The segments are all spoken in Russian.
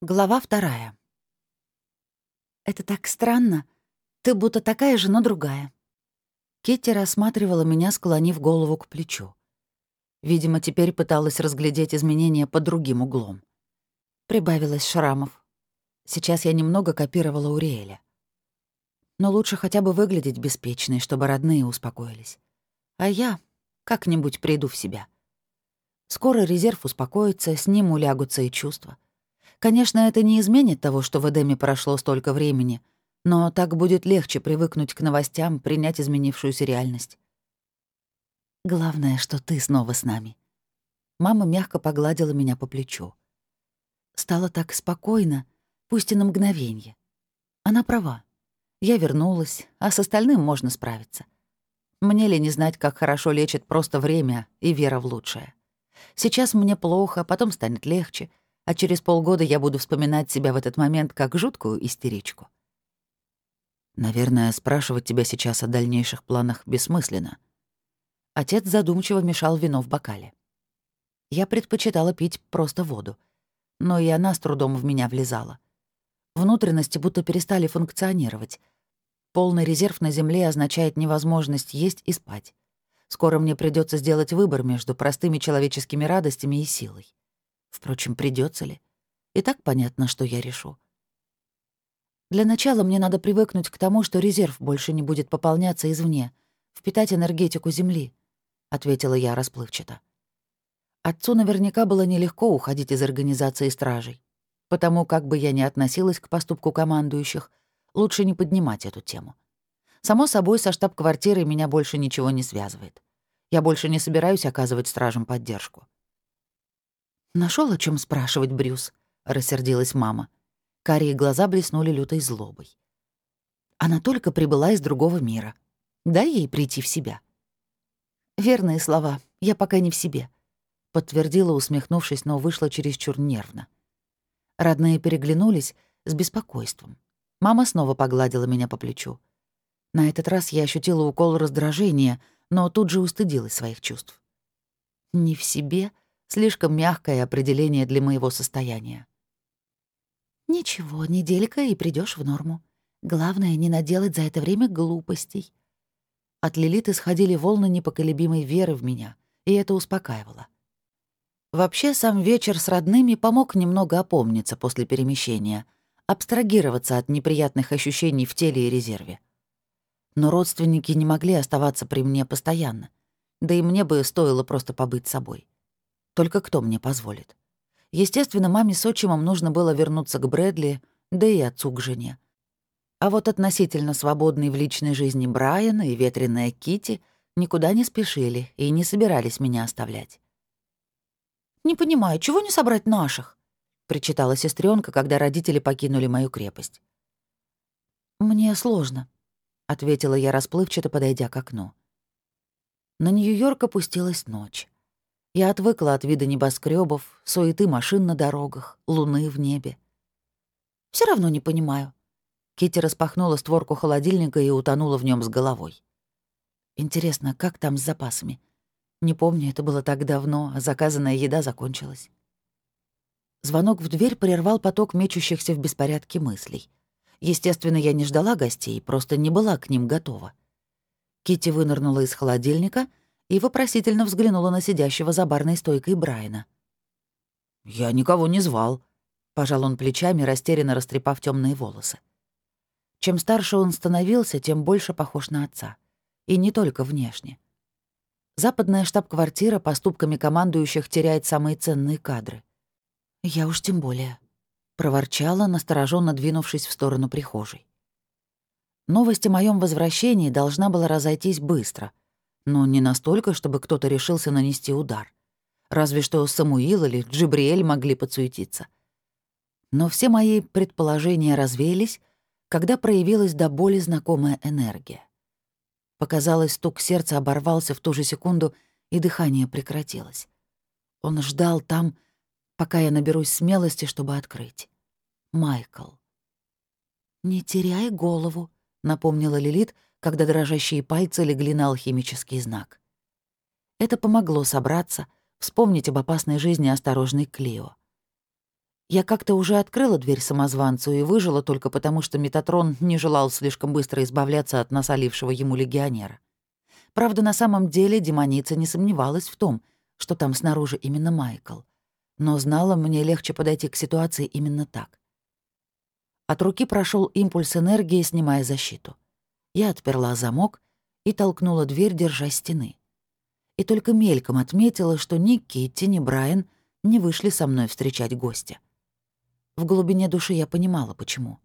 Глава вторая. «Это так странно. Ты будто такая же, но другая». Китти рассматривала меня, склонив голову к плечу. Видимо, теперь пыталась разглядеть изменения под другим углом. Прибавилось шрамов. Сейчас я немного копировала Уриэля. Но лучше хотя бы выглядеть беспечной, чтобы родные успокоились. А я как-нибудь приду в себя. Скоро резерв успокоится, с ним улягутся и чувства — Конечно, это не изменит того, что в Эдеме прошло столько времени, но так будет легче привыкнуть к новостям, принять изменившуюся реальность. Главное, что ты снова с нами. Мама мягко погладила меня по плечу. Стало так спокойно, пусть и на мгновение. Она права. Я вернулась, а с остальным можно справиться. Мне ли не знать, как хорошо лечит просто время и вера в лучшее. Сейчас мне плохо, потом станет легче — а через полгода я буду вспоминать себя в этот момент как жуткую истеричку. Наверное, спрашивать тебя сейчас о дальнейших планах бессмысленно. Отец задумчиво мешал вино в бокале. Я предпочитала пить просто воду, но и она с трудом в меня влезала. Внутренности будто перестали функционировать. Полный резерв на Земле означает невозможность есть и спать. Скоро мне придется сделать выбор между простыми человеческими радостями и силой. Впрочем, придется ли? И так понятно, что я решу. Для начала мне надо привыкнуть к тому, что резерв больше не будет пополняться извне, впитать энергетику Земли, — ответила я расплывчато. Отцу наверняка было нелегко уходить из организации стражей, потому как бы я ни относилась к поступку командующих, лучше не поднимать эту тему. Само собой, со штаб-квартирой меня больше ничего не связывает. Я больше не собираюсь оказывать стражам поддержку. Нашел о чем спрашивать, Брюс?» — рассердилась мама. Карие глаза блеснули лютой злобой. Она только прибыла из другого мира. Дай ей прийти в себя. «Верные слова. Я пока не в себе», — подтвердила, усмехнувшись, но вышла чересчур нервно. Родные переглянулись с беспокойством. Мама снова погладила меня по плечу. На этот раз я ощутила укол раздражения, но тут же устыдилась своих чувств. «Не в себе?» Слишком мягкое определение для моего состояния. «Ничего, неделька, и придешь в норму. Главное, не наделать за это время глупостей». От Лилит исходили волны непоколебимой веры в меня, и это успокаивало. Вообще, сам вечер с родными помог немного опомниться после перемещения, абстрагироваться от неприятных ощущений в теле и резерве. Но родственники не могли оставаться при мне постоянно, да и мне бы стоило просто побыть собой. Только кто мне позволит? Естественно, маме с отчимом нужно было вернуться к Брэдли, да и отцу к жене. А вот относительно свободной в личной жизни Брайана и ветреная Кити никуда не спешили и не собирались меня оставлять. «Не понимаю, чего не собрать наших?» — причитала сестренка, когда родители покинули мою крепость. «Мне сложно», — ответила я расплывчато, подойдя к окну. На Нью-Йорк опустилась ночь. Я отвыкла от вида небоскребов, суеты машин на дорогах, луны в небе. Все равно не понимаю. Кити распахнула створку холодильника и утонула в нем с головой. Интересно, как там с запасами? Не помню, это было так давно, а заказанная еда закончилась. Звонок в дверь прервал поток мечущихся в беспорядке мыслей. Естественно, я не ждала гостей, просто не была к ним готова. Кити вынырнула из холодильника и вопросительно взглянула на сидящего за барной стойкой Брайана. «Я никого не звал», — пожал он плечами, растерянно растрепав темные волосы. Чем старше он становился, тем больше похож на отца. И не только внешне. Западная штаб-квартира поступками командующих теряет самые ценные кадры. Я уж тем более. Проворчала, настороженно двинувшись в сторону прихожей. Новость о моем возвращении должна была разойтись быстро, но не настолько, чтобы кто-то решился нанести удар. Разве что Самуил или Джибриэль могли подсуетиться. Но все мои предположения развеялись, когда проявилась до боли знакомая энергия. Показалось, стук сердца оборвался в ту же секунду, и дыхание прекратилось. Он ждал там, пока я наберусь смелости, чтобы открыть. Майкл. «Не теряй голову», — напомнила Лилит, — когда дрожащие пальцы легли на алхимический знак. Это помогло собраться, вспомнить об опасной жизни осторожной Клио. Я как-то уже открыла дверь самозванцу и выжила только потому, что Метатрон не желал слишком быстро избавляться от насолившего ему легионера. Правда, на самом деле демоница не сомневалась в том, что там снаружи именно Майкл. Но знала, мне легче подойти к ситуации именно так. От руки прошел импульс энергии, снимая защиту. Я отперла замок и толкнула дверь, держа стены. И только мельком отметила, что ни Китти, ни Брайан не вышли со мной встречать гостя. В глубине души я понимала, почему.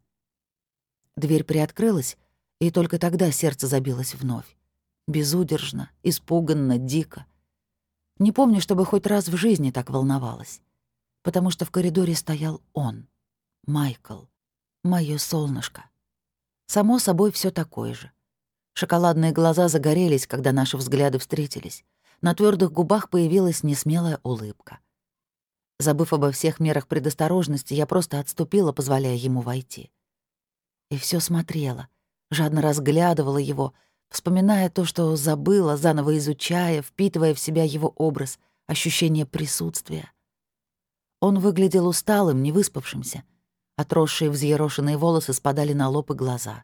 Дверь приоткрылась, и только тогда сердце забилось вновь. Безудержно, испуганно, дико. Не помню, чтобы хоть раз в жизни так волновалась. Потому что в коридоре стоял он, Майкл, моё солнышко. Само собой, все такое же. Шоколадные глаза загорелись, когда наши взгляды встретились. На твердых губах появилась несмелая улыбка. Забыв обо всех мерах предосторожности, я просто отступила, позволяя ему войти. И все смотрела, жадно разглядывала его, вспоминая то, что забыла, заново изучая, впитывая в себя его образ, ощущение присутствия. Он выглядел усталым, невыспавшимся. Отросшие взъерошенные волосы спадали на лоб и глаза.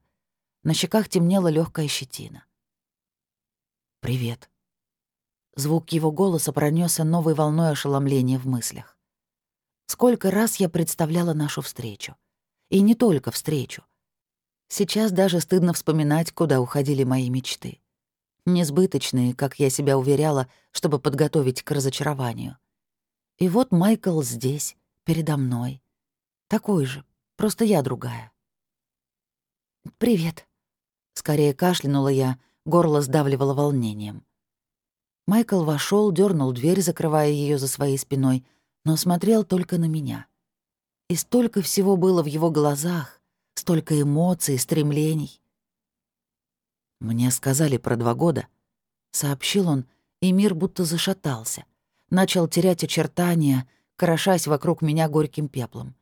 На щеках темнела легкая щетина. «Привет». Звук его голоса пронесся новой волной ошеломления в мыслях. Сколько раз я представляла нашу встречу. И не только встречу. Сейчас даже стыдно вспоминать, куда уходили мои мечты. Несбыточные, как я себя уверяла, чтобы подготовить к разочарованию. И вот Майкл здесь, передо мной. Такой же, просто я другая. «Привет», — скорее кашлянула я, горло сдавливало волнением. Майкл вошел, дернул дверь, закрывая ее за своей спиной, но смотрел только на меня. И столько всего было в его глазах, Столько эмоций, стремлений. «Мне сказали про два года», — сообщил он, и мир будто зашатался. Начал терять очертания, крошась вокруг меня горьким пеплом.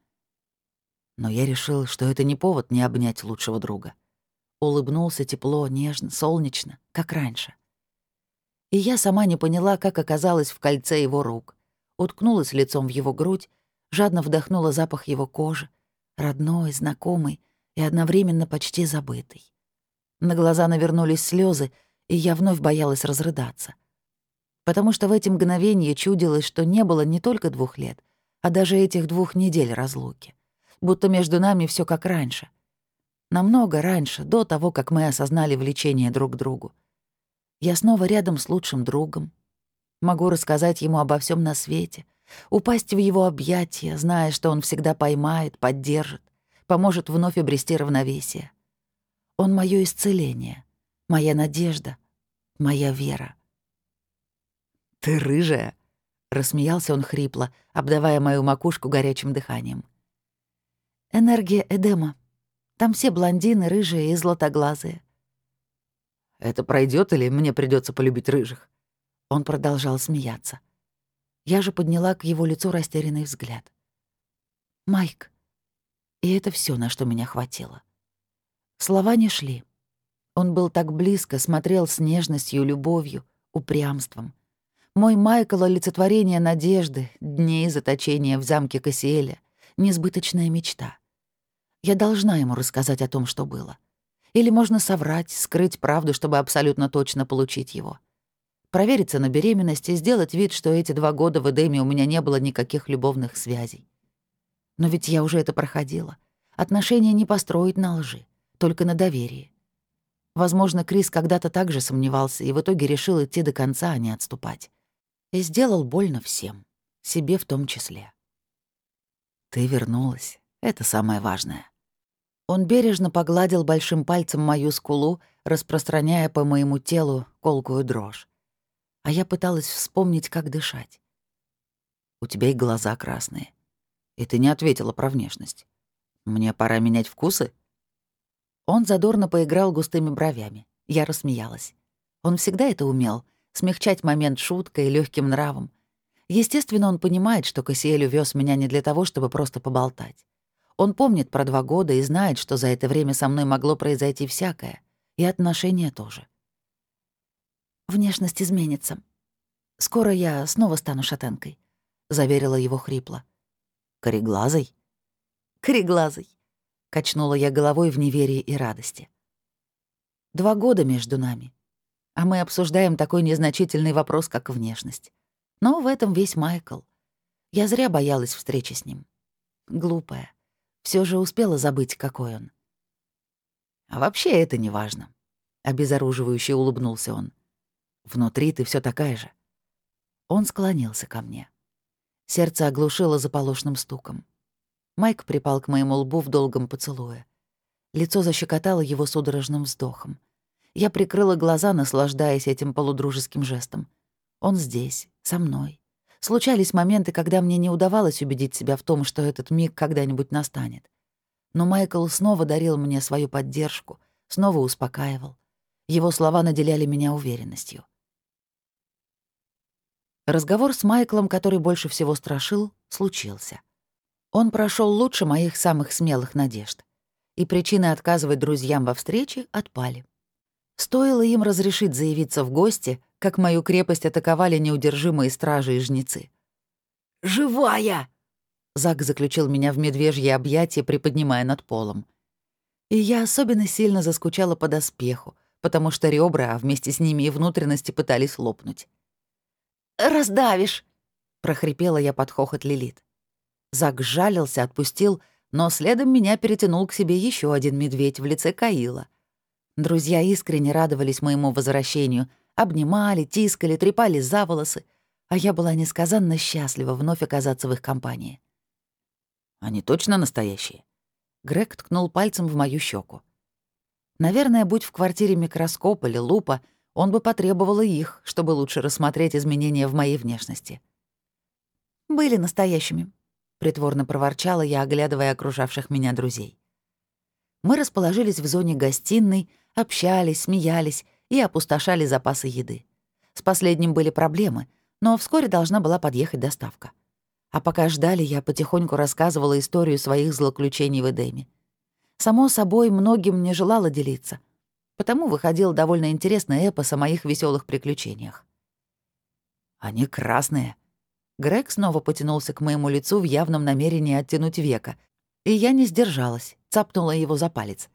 Но я решил, что это не повод не обнять лучшего друга. Улыбнулся тепло, нежно, солнечно, как раньше. И я сама не поняла, как оказалась в кольце его рук. Уткнулась лицом в его грудь, жадно вдохнула запах его кожи, родной, знакомый, и одновременно почти забытый. На глаза навернулись слезы, и я вновь боялась разрыдаться. Потому что в эти мгновения чудилось, что не было не только двух лет, а даже этих двух недель разлуки. Будто между нами все как раньше. Намного раньше, до того, как мы осознали влечение друг к другу. Я снова рядом с лучшим другом. Могу рассказать ему обо всем на свете, упасть в его объятия, зная, что он всегда поймает, поддержит, поможет вновь обрести равновесие. Он — моё исцеление, моя надежда, моя вера. «Ты рыжая!» — рассмеялся он хрипло, обдавая мою макушку горячим дыханием. «Энергия Эдема. Там все блондины, рыжие и златоглазые». «Это пройдет или мне придется полюбить рыжих?» Он продолжал смеяться. Я же подняла к его лицу растерянный взгляд. «Майк, и это все, на что меня хватило. Слова не шли. Он был так близко, смотрел с нежностью, любовью, упрямством. Мой Майкл — олицетворение надежды, дней заточения в замке Кассиэля, несбыточная мечта. Я должна ему рассказать о том, что было. Или можно соврать, скрыть правду, чтобы абсолютно точно получить его. Провериться на беременность и сделать вид, что эти два года в Эдеме у меня не было никаких любовных связей. Но ведь я уже это проходила. Отношения не построить на лжи, только на доверии. Возможно, Крис когда-то также сомневался и в итоге решил идти до конца, а не отступать. И сделал больно всем, себе в том числе. «Ты вернулась. Это самое важное». Он бережно погладил большим пальцем мою скулу, распространяя по моему телу колкую дрожь. А я пыталась вспомнить, как дышать. «У тебя и глаза красные. И ты не ответила про внешность. Мне пора менять вкусы?» Он задорно поиграл густыми бровями. Я рассмеялась. Он всегда это умел — смягчать момент шуткой и легким нравом. Естественно, он понимает, что Кассиэль увез меня не для того, чтобы просто поболтать. Он помнит про два года и знает, что за это время со мной могло произойти всякое. И отношения тоже. «Внешность изменится. Скоро я снова стану шатенкой», — заверила его хрипло. Кореглазый? Кореглазый. Качнула я головой в неверии и радости. Два года между нами. А мы обсуждаем такой незначительный вопрос, как внешность. Но в этом весь Майкл. Я зря боялась встречи с ним. Глупая. Все же успела забыть, какой он. А вообще это не важно. Обезоруживающе улыбнулся он. Внутри ты все такая же. Он склонился ко мне. Сердце оглушило заполошным стуком. Майк припал к моему лбу в долгом поцелуе. Лицо защекотало его судорожным вздохом. Я прикрыла глаза, наслаждаясь этим полудружеским жестом. Он здесь, со мной. Случались моменты, когда мне не удавалось убедить себя в том, что этот миг когда-нибудь настанет. Но Майкл снова дарил мне свою поддержку, снова успокаивал. Его слова наделяли меня уверенностью. Разговор с Майклом, который больше всего страшил, случился. Он прошел лучше моих самых смелых надежд. И причины отказывать друзьям во встрече отпали. Стоило им разрешить заявиться в гости, как мою крепость атаковали неудержимые стражи и жнецы. «Живая!» Зак заключил меня в медвежье объятие, приподнимая над полом. И я особенно сильно заскучала по доспеху, потому что ребра, а вместе с ними и внутренности пытались лопнуть. «Раздавишь!» — прохрипела я под хохот Лилит. Зак сжалился, отпустил, но следом меня перетянул к себе еще один медведь в лице Каила. Друзья искренне радовались моему возвращению, обнимали, тискали, трепали за волосы, а я была несказанно счастлива вновь оказаться в их компании. «Они точно настоящие?» Грег ткнул пальцем в мою щеку. Наверное, будь в квартире микроскоп или лупа, он бы потребовал и их, чтобы лучше рассмотреть изменения в моей внешности. «Были настоящими», — притворно проворчала я, оглядывая окружавших меня друзей. Мы расположились в зоне гостиной, общались, смеялись и опустошали запасы еды. С последним были проблемы, но вскоре должна была подъехать доставка. А пока ждали, я потихоньку рассказывала историю своих злоключений в Эдеме. Само собой, многим не желала делиться, потому выходил довольно интересный эпос о моих веселых приключениях. «Они красные». Грег снова потянулся к моему лицу в явном намерении оттянуть века, и я не сдержалась, цапнула его за палец.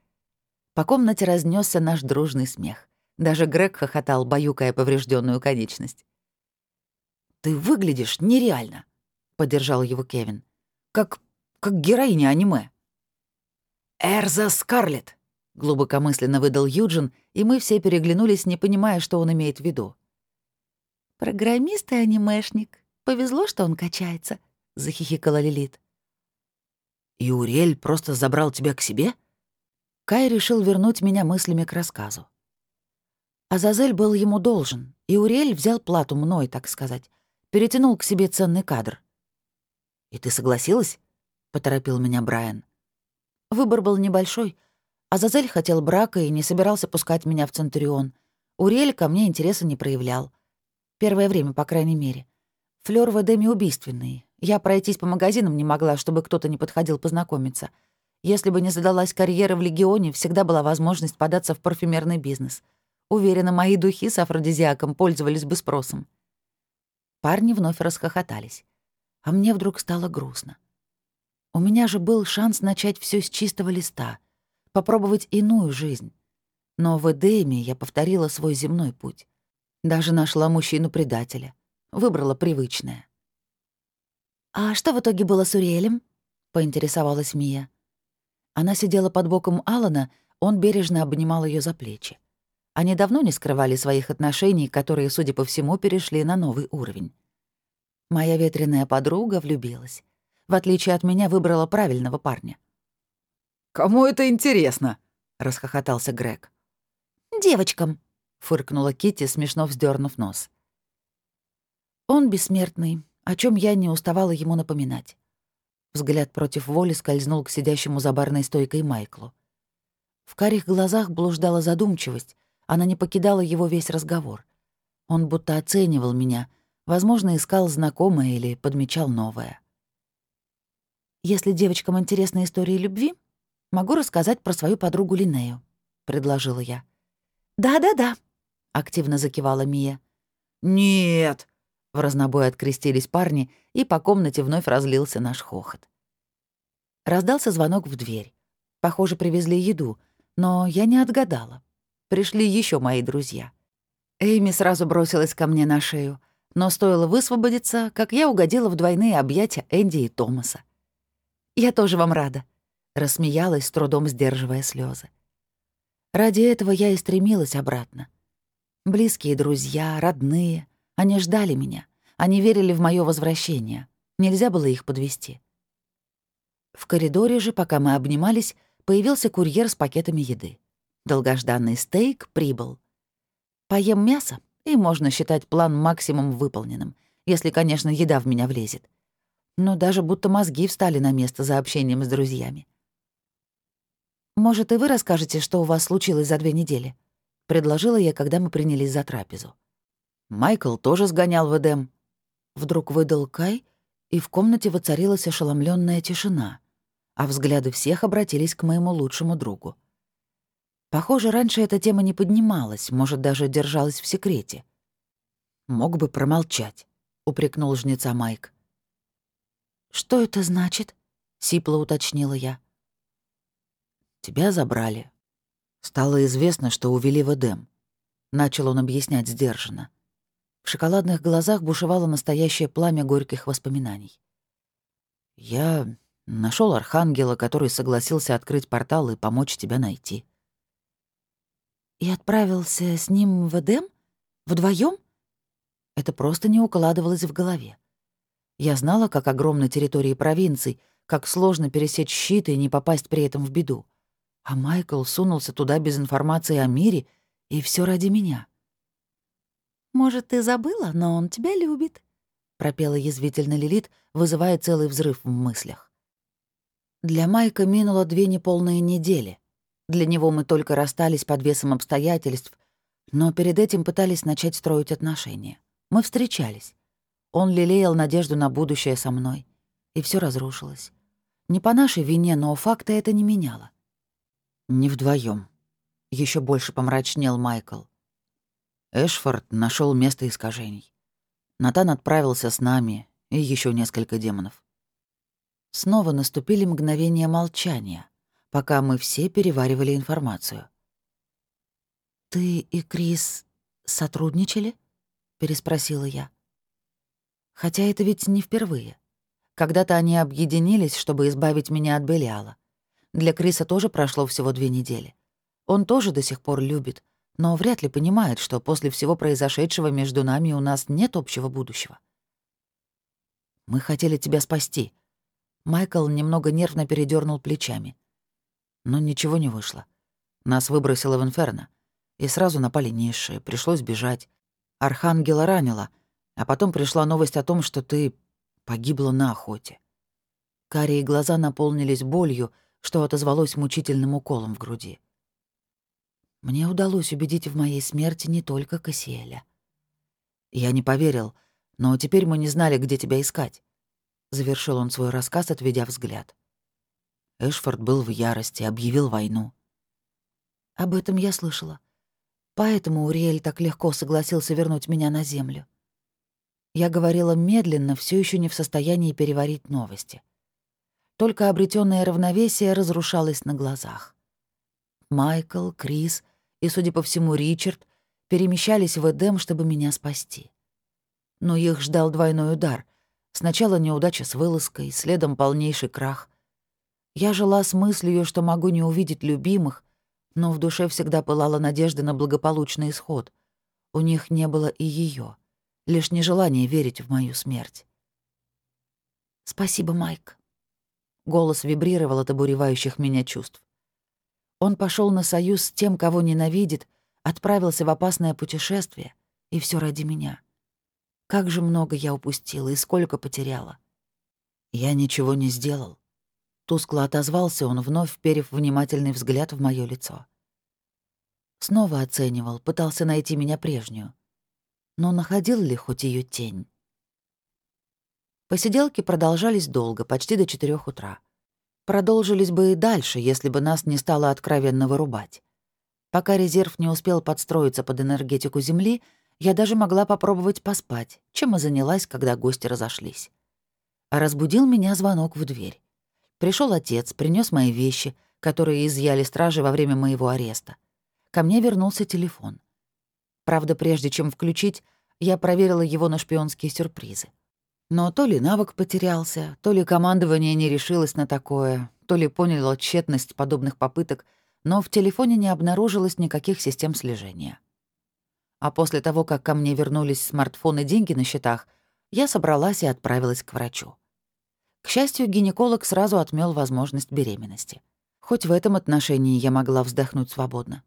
По комнате разнесся наш дружный смех. Даже Грег хохотал, баюкая поврежденную конечность. «Ты выглядишь нереально», — поддержал его Кевин. «Как... как героиня аниме». «Эрза Скарлетт», — глубокомысленно выдал Юджин, и мы все переглянулись, не понимая, что он имеет в виду. «Программист и анимешник. Повезло, что он качается», — захихикала Лилит. «И Урель просто забрал тебя к себе?» Кай решил вернуть меня мыслями к рассказу. Азазель был ему должен, и Урель взял плату мной, так сказать, перетянул к себе ценный кадр. «И ты согласилась?» — поторопил меня Брайан. Выбор был небольшой. Азазель хотел брака и не собирался пускать меня в Центурион. Урель ко мне интереса не проявлял. Первое время, по крайней мере. Флёр в Эдеме убийственный. Я пройтись по магазинам не могла, чтобы кто-то не подходил познакомиться. Если бы не задалась карьера в Легионе, всегда была возможность податься в парфюмерный бизнес. Уверена, мои духи с афродизиаком пользовались бы спросом. Парни вновь расхохотались. А мне вдруг стало грустно. У меня же был шанс начать все с чистого листа, попробовать иную жизнь. Но в Эдеме я повторила свой земной путь. Даже нашла мужчину-предателя. Выбрала привычное. «А что в итоге было с Уриэлем?» — поинтересовалась Мия. Она сидела под боком Алана, он бережно обнимал ее за плечи. Они давно не скрывали своих отношений, которые, судя по всему, перешли на новый уровень. Моя ветреная подруга влюбилась в отличие от меня, выбрала правильного парня. «Кому это интересно?» — расхохотался Грег. «Девочкам», — фыркнула Китти, смешно вздернув нос. Он бессмертный, о чем я не уставала ему напоминать. Взгляд против воли скользнул к сидящему за барной стойкой Майклу. В карих глазах блуждала задумчивость, она не покидала его весь разговор. Он будто оценивал меня, возможно, искал знакомое или подмечал новое. «Если девочкам интересны истории любви, могу рассказать про свою подругу Линею», — предложила я. «Да-да-да», — активно закивала Мия. «Нет!» — в разнобой открестились парни, и по комнате вновь разлился наш хохот. Раздался звонок в дверь. Похоже, привезли еду, но я не отгадала. Пришли еще мои друзья. Эйми сразу бросилась ко мне на шею, но стоило высвободиться, как я угодила в двойные объятия Энди и Томаса. «Я тоже вам рада», — рассмеялась, с трудом сдерживая слезы. Ради этого я и стремилась обратно. Близкие друзья, родные, они ждали меня, они верили в мое возвращение. Нельзя было их подвести. В коридоре же, пока мы обнимались, появился курьер с пакетами еды. Долгожданный стейк прибыл. Поем мясо, и можно считать план максимум выполненным, если, конечно, еда в меня влезет. Но даже будто мозги встали на место за общением с друзьями. «Может, и вы расскажете, что у вас случилось за две недели?» — предложила я, когда мы принялись за трапезу. Майкл тоже сгонял в Эдем. Вдруг выдал Кай, и в комнате воцарилась ошеломленная тишина, а взгляды всех обратились к моему лучшему другу. Похоже, раньше эта тема не поднималась, может, даже держалась в секрете. «Мог бы промолчать», — упрекнул жнеца Майк. «Что это значит?» — сипло уточнила я. «Тебя забрали. Стало известно, что увели в Эдем», — начал он объяснять сдержанно. В шоколадных глазах бушевало настоящее пламя горьких воспоминаний. «Я нашел архангела, который согласился открыть портал и помочь тебя найти». «И отправился с ним в Эдем? Вдвоем? Это просто не укладывалось в голове. Я знала, как огромны территории провинций, как сложно пересечь щит и не попасть при этом в беду. А Майкл сунулся туда без информации о мире, и все ради меня. «Может, ты забыла, но он тебя любит», — пропела язвительно Лилит, вызывая целый взрыв в мыслях. Для Майка минуло две неполные недели. Для него мы только расстались под весом обстоятельств, но перед этим пытались начать строить отношения. Мы встречались. Он лелеял надежду на будущее со мной. И все разрушилось. Не по нашей вине, но факта это не меняло. Не вдвоем. Еще больше помрачнел Майкл. Эшфорд нашел место искажений. Натан отправился с нами и еще несколько демонов. Снова наступили мгновения молчания пока мы все переваривали информацию. «Ты и Крис сотрудничали?» — переспросила я. Хотя это ведь не впервые. Когда-то они объединились, чтобы избавить меня от Белиала. Для Криса тоже прошло всего две недели. Он тоже до сих пор любит, но вряд ли понимает, что после всего произошедшего между нами у нас нет общего будущего. «Мы хотели тебя спасти». Майкл немного нервно передернул плечами. Но ничего не вышло. Нас выбросило в инферно. И сразу напали низшие, пришлось бежать. Архангела ранила, а потом пришла новость о том, что ты погибла на охоте. Карие глаза наполнились болью, что отозвалось мучительным уколом в груди. Мне удалось убедить в моей смерти не только Кассиэля. Я не поверил, но теперь мы не знали, где тебя искать. Завершил он свой рассказ, отведя взгляд. Эшфорд был в ярости, объявил войну. Об этом я слышала. Поэтому Уриэль так легко согласился вернуть меня на землю. Я говорила медленно, все еще не в состоянии переварить новости. Только обретенное равновесие разрушалось на глазах. Майкл, Крис и, судя по всему, Ричард перемещались в Эдем, чтобы меня спасти. Но их ждал двойной удар. Сначала неудача с вылазкой, следом полнейший крах. Я жила с мыслью, что могу не увидеть любимых, но в душе всегда пылала надежда на благополучный исход. У них не было и ее, лишь нежелание верить в мою смерть. «Спасибо, Майк». Голос вибрировал от обуревающих меня чувств. Он пошел на союз с тем, кого ненавидит, отправился в опасное путешествие, и все ради меня. Как же много я упустила и сколько потеряла. Я ничего не сделал. Тускло отозвался он, вновь вперев внимательный взгляд в моё лицо. Снова оценивал, пытался найти меня прежнюю. Но находил ли хоть её тень? Посиделки продолжались долго, почти до четырех утра. Продолжились бы и дальше, если бы нас не стало откровенно вырубать. Пока резерв не успел подстроиться под энергетику Земли, я даже могла попробовать поспать, чем и занялась, когда гости разошлись. А разбудил меня звонок в дверь. Пришел отец, принес мои вещи, которые изъяли стражи во время моего ареста. Ко мне вернулся телефон. Правда, прежде чем включить, я проверила его на шпионские сюрпризы. Но то ли навык потерялся, то ли командование не решилось на такое, то ли поняло тщетность подобных попыток, но в телефоне не обнаружилось никаких систем слежения. А после того, как ко мне вернулись смартфон и деньги на счетах, я собралась и отправилась к врачу. К счастью, гинеколог сразу отмел возможность беременности. Хоть в этом отношении я могла вздохнуть свободно.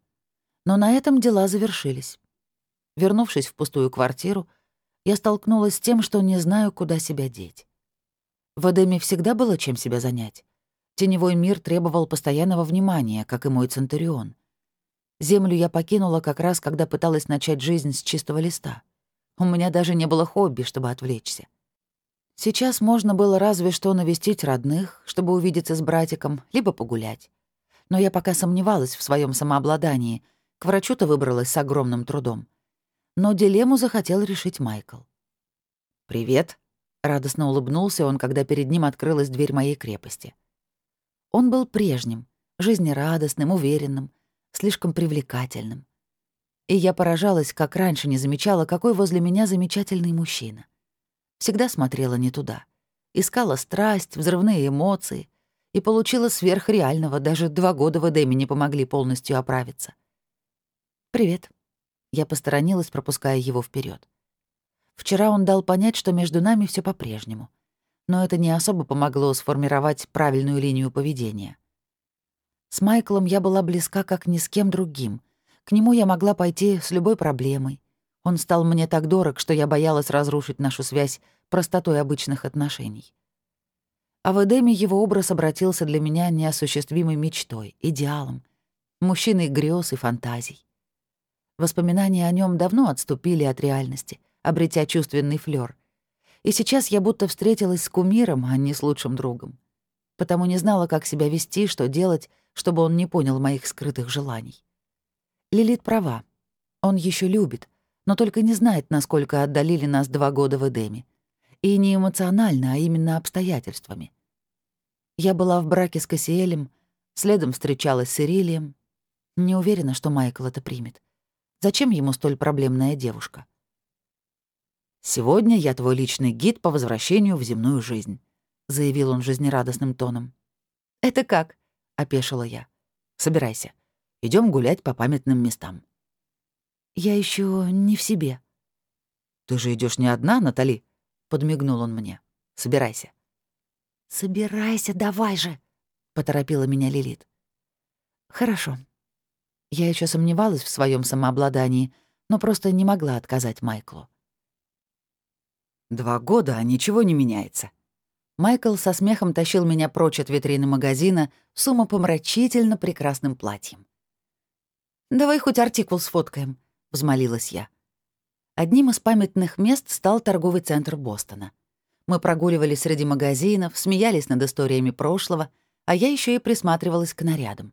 Но на этом дела завершились. Вернувшись в пустую квартиру, я столкнулась с тем, что не знаю, куда себя деть. В Эдеме всегда было чем себя занять. Теневой мир требовал постоянного внимания, как и мой Центурион. Землю я покинула как раз, когда пыталась начать жизнь с чистого листа. У меня даже не было хобби, чтобы отвлечься. Сейчас можно было разве что навестить родных, чтобы увидеться с братиком, либо погулять. Но я пока сомневалась в своем самообладании. К врачу-то выбралась с огромным трудом. Но дилемму захотел решить Майкл. «Привет», — радостно улыбнулся он, когда перед ним открылась дверь моей крепости. Он был прежним, жизнерадостным, уверенным, слишком привлекательным. И я поражалась, как раньше не замечала, какой возле меня замечательный мужчина. Всегда смотрела не туда. Искала страсть, взрывные эмоции и получила сверхреального, даже два года в Эдеме не помогли полностью оправиться. «Привет», я посторонилась, пропуская его вперед. Вчера он дал понять, что между нами все по-прежнему. Но это не особо помогло сформировать правильную линию поведения. С Майклом я была близка как ни с кем другим. К нему я могла пойти с любой проблемой. Он стал мне так дорог, что я боялась разрушить нашу связь простотой обычных отношений. А в Эдеме его образ обратился для меня неосуществимой мечтой, идеалом, мужчиной грез и фантазий. Воспоминания о нем давно отступили от реальности, обретя чувственный флёр. И сейчас я будто встретилась с кумиром, а не с лучшим другом. Потому не знала, как себя вести, что делать, чтобы он не понял моих скрытых желаний. Лилит права. Он еще любит, но только не знает, насколько отдалили нас два года в Эдеме. И не эмоционально, а именно обстоятельствами. Я была в браке с Кассиэлем, следом встречалась с Ирилием. Не уверена, что Майкл это примет. Зачем ему столь проблемная девушка? «Сегодня я твой личный гид по возвращению в земную жизнь», — заявил он жизнерадостным тоном. «Это как?» — опешила я. «Собирайся. Идем гулять по памятным местам». «Я еще не в себе». «Ты же идешь не одна, Натали?» — подмигнул он мне. «Собирайся». «Собирайся, давай же!» — поторопила меня Лилит. «Хорошо», я еще сомневалась в своем самообладании, но просто не могла отказать Майклу. «Два года, а ничего не меняется». Майкл со смехом тащил меня прочь от витрины магазина с умопомрачительно прекрасным платьем. «Давай хоть артикул сфоткаем», — взмолилась я. Одним из памятных мест стал торговый центр Бостона. Мы прогуливались среди магазинов, смеялись над историями прошлого, а я еще и присматривалась к нарядам.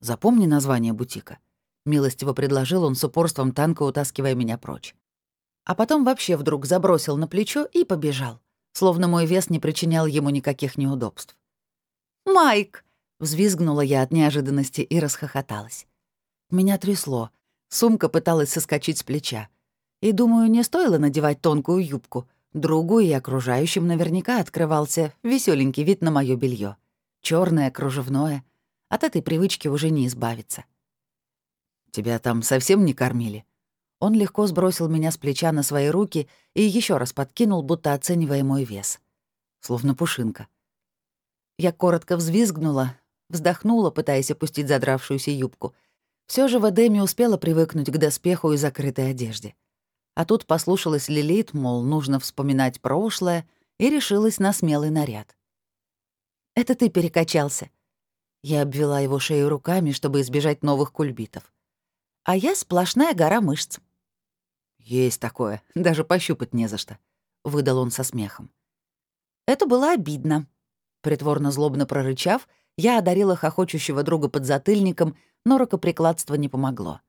Запомни название бутика». Милостиво предложил он с упорством танка, утаскивая меня прочь. А потом вообще вдруг забросил на плечо и побежал, словно мой вес не причинял ему никаких неудобств. «Майк!» — взвизгнула я от неожиданности и расхохоталась. Меня трясло. Сумка пыталась соскочить с плеча. И, думаю, не стоило надевать тонкую юбку. Другу и окружающим наверняка открывался веселенький вид на мое белье, черное, кружевное — от этой привычки уже не избавиться. «Тебя там совсем не кормили?» Он легко сбросил меня с плеча на свои руки и еще раз подкинул, будто оценивая мой вес. Словно пушинка. Я коротко взвизгнула, вздохнула, пытаясь опустить задравшуюся юбку. Все же в Эдеме успела привыкнуть к доспеху и закрытой одежде. А тут послушалась Лилит, мол, нужно вспоминать прошлое, и решилась на смелый наряд. «Это ты перекачался», я обвела его шею руками, чтобы избежать новых кульбитов. А я сплошная гора мышц. «Есть такое, даже пощупать не за что», — выдал он со смехом. Это было обидно. Притворно злобно прорычав, я одарила хохочущего друга под затыльником, но рукоприкладство не помогло.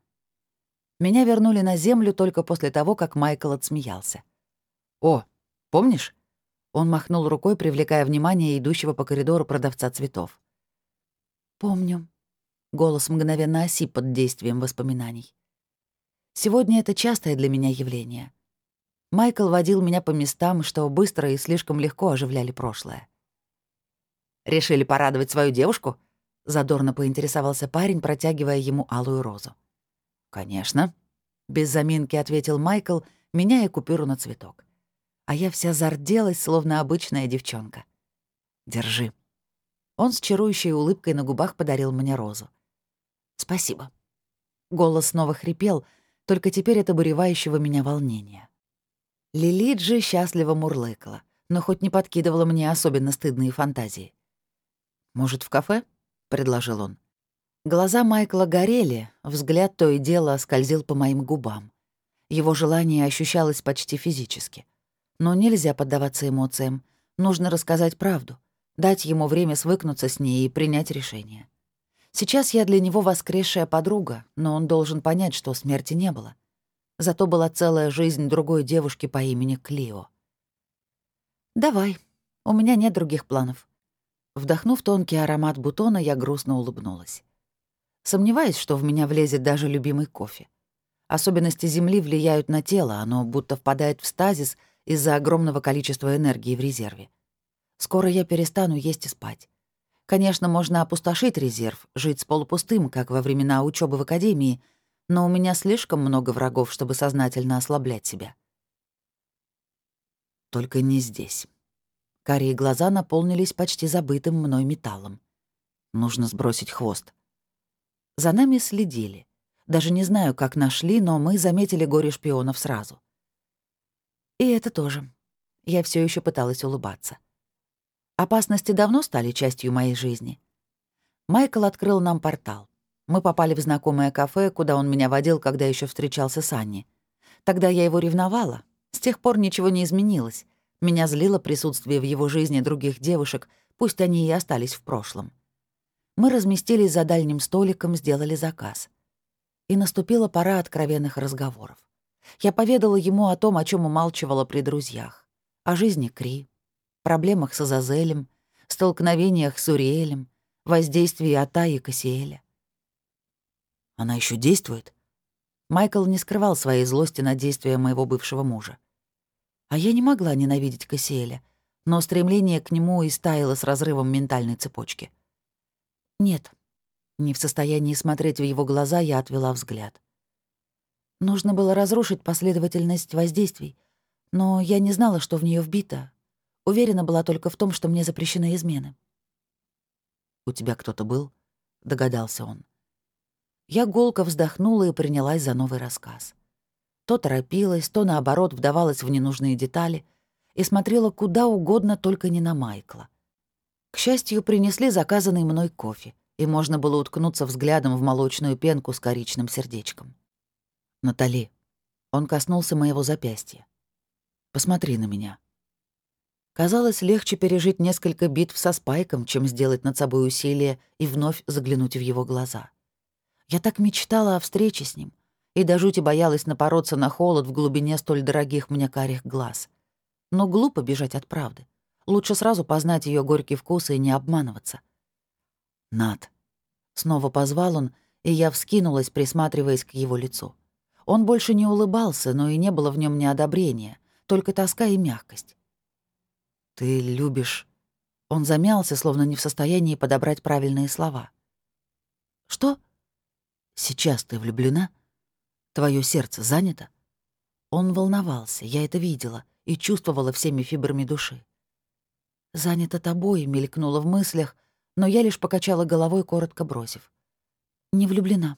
Меня вернули на землю только после того, как Майкл отсмеялся. «О, помнишь?» Он махнул рукой, привлекая внимание идущего по коридору продавца цветов. «Помню». Голос мгновенно осип под действием воспоминаний. Сегодня это частое для меня явление. Майкл водил меня по местам, что быстро и слишком легко оживляли прошлое. «Решили порадовать свою девушку?» — задорно поинтересовался парень, протягивая ему алую розу. «Конечно», — без заминки ответил Майкл, меняя купюру на цветок. А я вся зарделась, словно обычная девчонка. «Держи». Он с чарующей улыбкой на губах подарил мне розу. «Спасибо». Голос снова хрипел, только теперь это буревающего меня волнения. Лилит же счастливо мурлыкала, но хоть не подкидывала мне особенно стыдные фантазии. «Может, в кафе?» — предложил он. Глаза Майкла горели, взгляд то и дело скользил по моим губам. Его желание ощущалось почти физически. Но нельзя поддаваться эмоциям. Нужно рассказать правду, дать ему время свыкнуться с ней и принять решение. Сейчас я для него воскресшая подруга, но он должен понять, что смерти не было. Зато была целая жизнь другой девушки по имени Клио. «Давай, у меня нет других планов». Вдохнув тонкий аромат бутона, я грустно улыбнулась. Сомневаюсь, что в меня влезет даже любимый кофе. Особенности Земли влияют на тело, оно будто впадает в стазис из-за огромного количества энергии в резерве. Скоро я перестану есть и спать. Конечно, можно опустошить резерв, жить с полупустым, как во времена учебы в академии, но у меня слишком много врагов, чтобы сознательно ослаблять себя. Только не здесь. Карие глаза наполнились почти забытым мной металлом. Нужно сбросить хвост. За нами следили. Даже не знаю, как нашли, но мы заметили горе шпионов сразу. И это тоже. Я все еще пыталась улыбаться. Опасности давно стали частью моей жизни. Майкл открыл нам портал. Мы попали в знакомое кафе, куда он меня водил, когда еще встречался с Анни. Тогда я его ревновала. С тех пор ничего не изменилось. Меня злило присутствие в его жизни других девушек, пусть они и остались в прошлом. Мы разместились за дальним столиком, сделали заказ. И наступила пора откровенных разговоров. Я поведала ему о том, о чем умалчивала при друзьях. О жизни Кри, проблемах с Азазелем, столкновениях с Уриэлем, воздействии Ата и Кассиэля. Она еще действует? Майкл не скрывал своей злости на действия моего бывшего мужа. А я не могла ненавидеть Кассиэля, но стремление к нему истаяло с разрывом ментальной цепочки. Нет. Не в состоянии смотреть в его глаза, я отвела взгляд. Нужно было разрушить последовательность воздействий, но я не знала, что в нее вбито. Уверена была только в том, что мне запрещены измены. «У тебя кто-то был?» — догадался он. Я голко вздохнула и принялась за новый рассказ. То торопилась, то, наоборот, вдавалась в ненужные детали и смотрела куда угодно, только не на Майкла. К счастью, принесли заказанный мной кофе, и можно было уткнуться взглядом в молочную пенку с коричным сердечком. «Натали». Он коснулся моего запястья. «Посмотри на меня». Казалось, легче пережить несколько битв со Спайком, чем сделать над собой усилие и вновь заглянуть в его глаза. Я так мечтала о встрече с ним и до жути боялась напороться на холод в глубине столь дорогих мне карих глаз. Но глупо бежать от правды. Лучше сразу познать ее горький вкус и не обманываться. «Над». Снова позвал он, и я вскинулась, присматриваясь к его лицу. Он больше не улыбался, но и не было в нем неодобрения, только тоска и мягкость. «Ты любишь...» Он замялся, словно не в состоянии подобрать правильные слова. «Что?» «Сейчас ты влюблена? Твое сердце занято?» Он волновался, я это видела и чувствовала всеми фибрами души. «Занята тобой», — мелькнула в мыслях, но я лишь покачала головой, коротко бросив. «Не влюблена».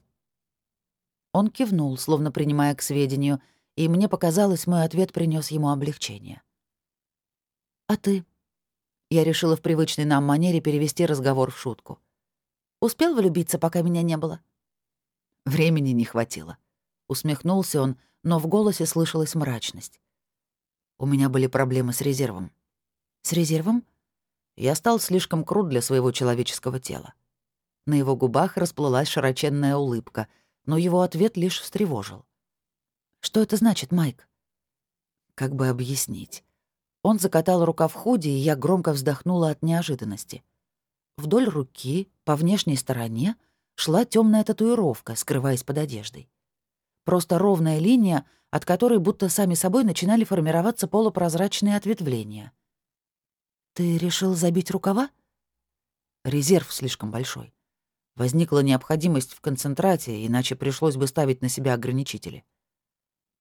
Он кивнул, словно принимая к сведению, и мне показалось, мой ответ принес ему облегчение. «А ты?» Я решила в привычной нам манере перевести разговор в шутку. «Успел влюбиться, пока меня не было?» Времени не хватило. Усмехнулся он, но в голосе слышалась мрачность. У меня были проблемы с резервом. С резервом? Я стал слишком крут для своего человеческого тела. На его губах расплылась широченная улыбка, но его ответ лишь встревожил. «Что это значит, Майк?» Как бы объяснить? Он закатал рукав худи, и я громко вздохнула от неожиданности. Вдоль руки, по внешней стороне, шла темная татуировка, скрываясь под одеждой. Просто ровная линия, от которой будто сами собой начинали формироваться полупрозрачные ответвления. «Ты решил забить рукава?» Резерв слишком большой. Возникла необходимость в концентрате, иначе пришлось бы ставить на себя ограничители.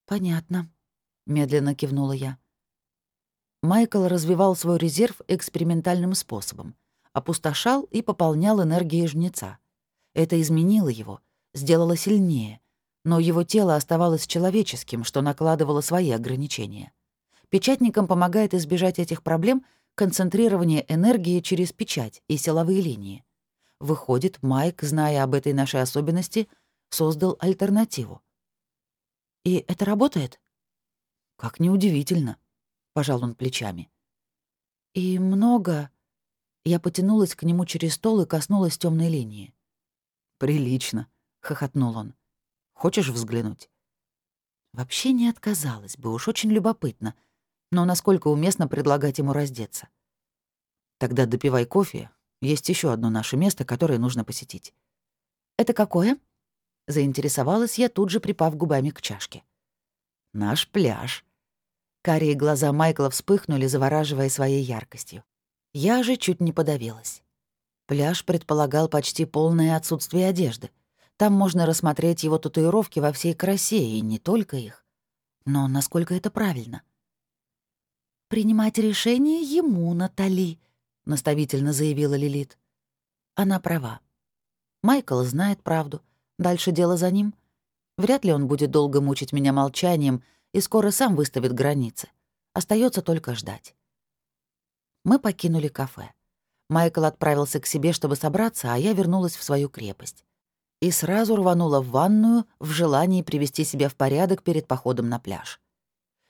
«Понятно», — медленно кивнула я. Майкл развивал свой резерв экспериментальным способом. Опустошал и пополнял энергией жнеца. Это изменило его, сделало сильнее, но его тело оставалось человеческим, что накладывало свои ограничения. Печатникам помогает избежать этих проблем концентрирование энергии через печать и силовые линии. Выходит, Майк, зная об этой нашей особенности, создал альтернативу. «И это работает?» «Как неудивительно», — пожал он плечами. «И много...» Я потянулась к нему через стол и коснулась темной линии. «Прилично», — хохотнул он. «Хочешь взглянуть?» Вообще не отказалась бы, уж очень любопытно. Но насколько уместно предлагать ему раздеться? «Тогда допивай кофе, есть еще одно наше место, которое нужно посетить». «Это какое?» Заинтересовалась я, тут же припав губами к чашке. «Наш пляж». Карие глаза Майкла вспыхнули, завораживая своей яркостью. Я же чуть не подавилась. Пляж предполагал почти полное отсутствие одежды. Там можно рассмотреть его татуировки во всей красе, и не только их. Но насколько это правильно? «Принимать решение ему, Натали», наставительно заявила Лилит. Она права. Майкл знает правду. Дальше дело за ним. Вряд ли он будет долго мучить меня молчанием и скоро сам выставит границы. Остается только ждать. Мы покинули кафе. Майкл отправился к себе, чтобы собраться, а я вернулась в свою крепость. И сразу рванула в ванную в желании привести себя в порядок перед походом на пляж.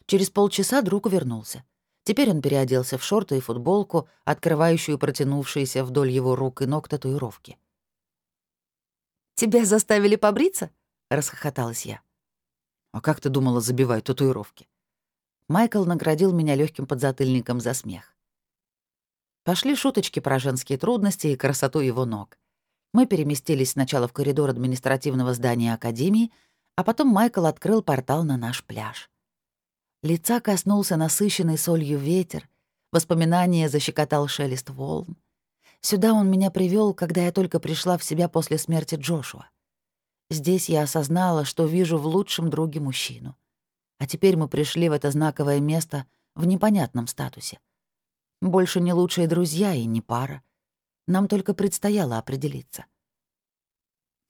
Через полчаса друг вернулся. Теперь он переоделся в шорты и футболку, открывающую протянувшиеся вдоль его рук и ног татуировки. «Тебя заставили побриться?» — расхохоталась я. «А как ты думала, забивать татуировки?» Майкл наградил меня легким подзатыльником за смех. Пошли шуточки про женские трудности и красоту его ног. Мы переместились сначала в коридор административного здания Академии, а потом Майкл открыл портал на наш пляж. Лица коснулся насыщенный солью ветер, воспоминания защекотал шелест волн. Сюда он меня привел, когда я только пришла в себя после смерти Джошуа. Здесь я осознала, что вижу в лучшем друге мужчину. А теперь мы пришли в это знаковое место в непонятном статусе. Больше не лучшие друзья и не пара. Нам только предстояло определиться.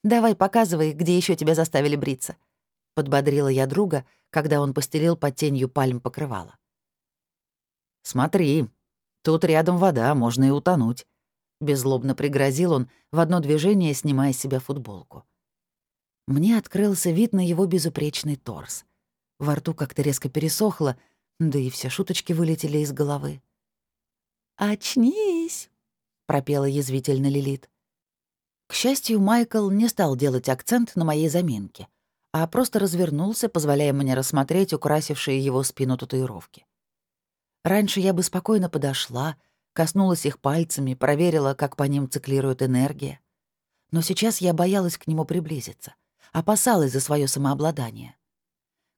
«Давай показывай, где еще тебя заставили бриться», — подбодрила я друга — когда он постелил под тенью пальм покрывала. «Смотри, тут рядом вода, можно и утонуть», — беззлобно пригрозил он, в одно движение снимая с себя футболку. Мне открылся вид на его безупречный торс. Во рту как-то резко пересохло, да и все шуточки вылетели из головы. «Очнись!» — пропела язвительно Лилит. К счастью, Майкл не стал делать акцент на моей заминке — а просто развернулся, позволяя мне рассмотреть украсившие его спину татуировки. Раньше я бы спокойно подошла, коснулась их пальцами, проверила, как по ним циклирует энергия. Но сейчас я боялась к нему приблизиться, опасалась за свое самообладание.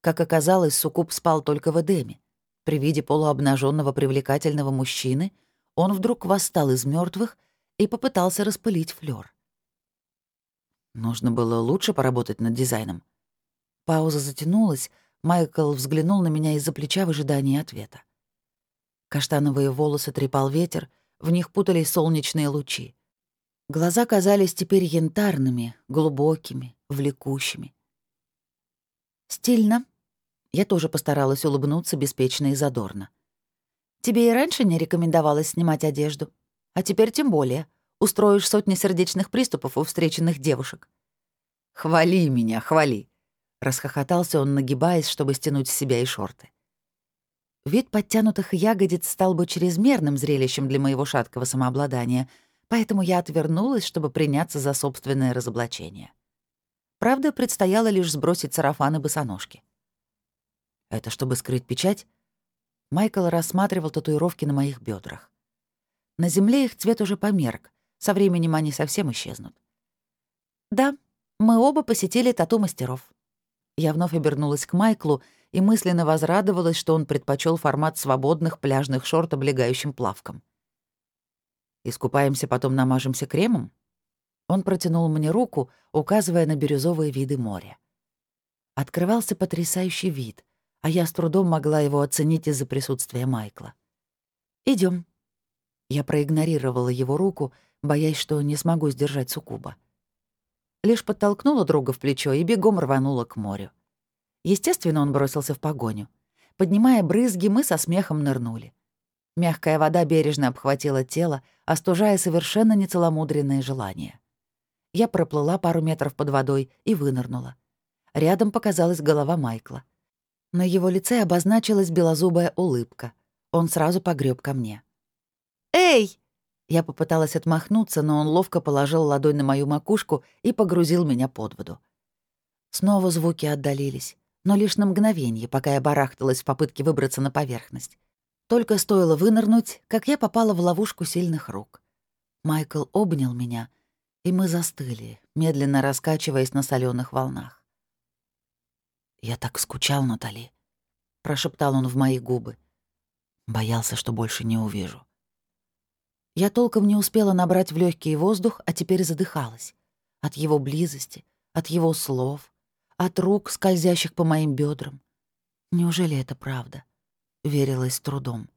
Как оказалось, Сукуб спал только в Эдеме. При виде полуобнаженного привлекательного мужчины он вдруг восстал из мертвых и попытался распылить флёр. Нужно было лучше поработать над дизайном. Пауза затянулась, Майкл взглянул на меня из-за плеча в ожидании ответа. Каштановые волосы трепал ветер, в них путались солнечные лучи. Глаза казались теперь янтарными, глубокими, влекущими. «Стильно». Я тоже постаралась улыбнуться беспечно и задорно. «Тебе и раньше не рекомендовалось снимать одежду, а теперь тем более. Устроишь сотни сердечных приступов у встреченных девушек». «Хвали меня, хвали», Расхохотался он, нагибаясь, чтобы стянуть с себя и шорты. Вид подтянутых ягодиц стал бы чрезмерным зрелищем для моего шаткого самообладания, поэтому я отвернулась, чтобы приняться за собственное разоблачение. Правда, предстояло лишь сбросить сарафан и босоножки. «Это чтобы скрыть печать?» Майкл рассматривал татуировки на моих бедрах. На земле их цвет уже померк, со временем они совсем исчезнут. «Да, мы оба посетили тату-мастеров». Я вновь обернулась к Майклу и мысленно возрадовалась, что он предпочел формат свободных пляжных шорт облегающим плавкам. «Искупаемся, потом намажемся кремом?» Он протянул мне руку, указывая на бирюзовые виды моря. Открывался потрясающий вид, а я с трудом могла его оценить из-за присутствия Майкла. Идем. Я проигнорировала его руку, боясь, что не смогу сдержать суккуба. Лишь подтолкнула друга в плечо и бегом рванула к морю. Естественно, он бросился в погоню. Поднимая брызги, мы со смехом нырнули. Мягкая вода бережно обхватила тело, остужая совершенно нецеломудренное желание. Я проплыла пару метров под водой и вынырнула. Рядом показалась голова Майкла. На его лице обозначилась белозубая улыбка. Он сразу погреб ко мне. «Эй!» Я попыталась отмахнуться, но он ловко положил ладонь на мою макушку и погрузил меня под воду. Снова звуки отдалились, но лишь на мгновение, пока я барахталась в попытке выбраться на поверхность. Только стоило вынырнуть, как я попала в ловушку сильных рук. Майкл обнял меня, и мы застыли, медленно раскачиваясь на соленых волнах. «Я так скучал, Натали», — прошептал он в мои губы. Боялся, что больше не увижу. Я толком не успела набрать в легкий воздух, а теперь задыхалась. От его близости, от его слов, от рук, скользящих по моим бедрам. Неужели это правда? Верилась трудом.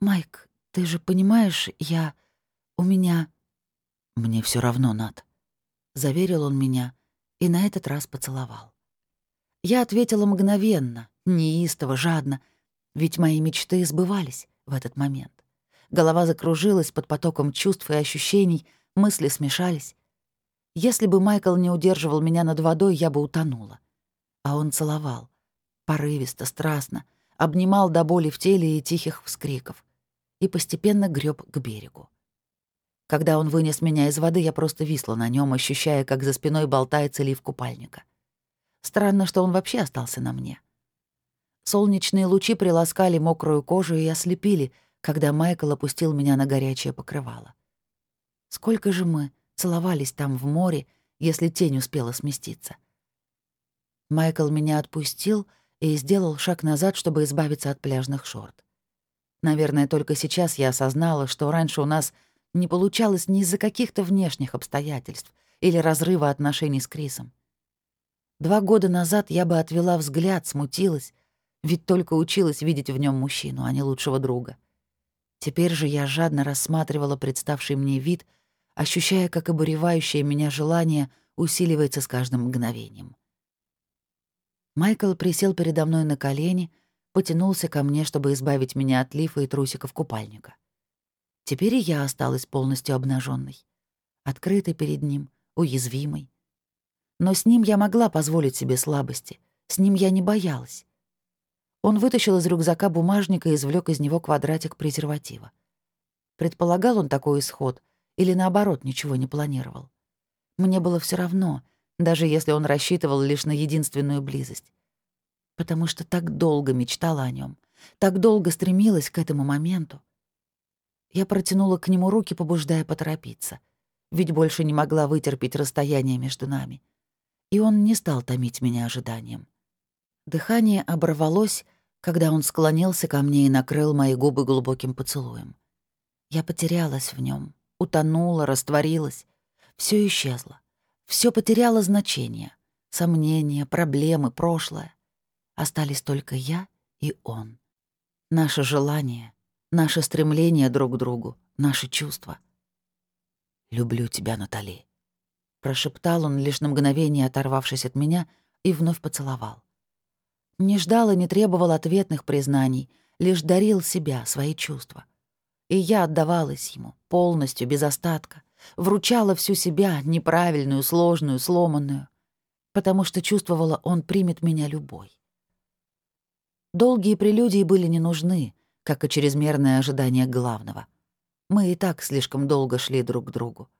«Майк, ты же понимаешь, я... У меня...» «Мне все равно, Над», — заверил он меня и на этот раз поцеловал. Я ответила мгновенно, неистово, жадно, ведь мои мечты сбывались в этот момент. Голова закружилась под потоком чувств и ощущений, мысли смешались. Если бы Майкл не удерживал меня над водой, я бы утонула. А он целовал. Порывисто, страстно, обнимал до боли в теле и тихих вскриков. И постепенно греб к берегу. Когда он вынес меня из воды, я просто висла на нем, ощущая, как за спиной болтается лиф купальника. Странно, что он вообще остался на мне. Солнечные лучи приласкали мокрую кожу и ослепили, когда Майкл опустил меня на горячее покрывало. Сколько же мы целовались там в море, если тень успела сместиться. Майкл меня отпустил и сделал шаг назад, чтобы избавиться от пляжных шорт. Наверное, только сейчас я осознала, что раньше у нас не получалось ни из-за каких-то внешних обстоятельств или разрыва отношений с Крисом. Два года назад я бы отвела взгляд, смутилась, ведь только училась видеть в нем мужчину, а не лучшего друга. Теперь же я жадно рассматривала представший мне вид, ощущая, как обуревающее меня желание усиливается с каждым мгновением. Майкл присел передо мной на колени, потянулся ко мне, чтобы избавить меня от лифа и трусиков купальника. Теперь и я осталась полностью обнаженной, открытой перед ним, уязвимой. Но с ним я могла позволить себе слабости. С ним я не боялась. Он вытащил из рюкзака бумажника и извлек из него квадратик презерватива. Предполагал он такой исход или, наоборот, ничего не планировал. Мне было все равно, даже если он рассчитывал лишь на единственную близость. Потому что так долго мечтала о нем, так долго стремилась к этому моменту. Я протянула к нему руки, побуждая поторопиться, ведь больше не могла вытерпеть расстояние между нами — и он не стал томить меня ожиданием. Дыхание оборвалось, когда он склонился ко мне и накрыл мои губы глубоким поцелуем. Я потерялась в нем, утонула, растворилась. Все исчезло. Все потеряло значение. Сомнения, проблемы, прошлое. Остались только я и он. Наше желание, наше стремление друг к другу, наши чувства. «Люблю тебя, Натали», Прошептал он, лишь на мгновение оторвавшись от меня, и вновь поцеловал. Не ждал и не требовал ответных признаний, лишь дарил себя, свои чувства. И я отдавалась ему, полностью, без остатка, вручала всю себя, неправильную, сложную, сломанную, потому что чувствовала, он примет меня любой. Долгие прелюдии были не нужны, как и чрезмерное ожидание главного. Мы и так слишком долго шли друг к другу.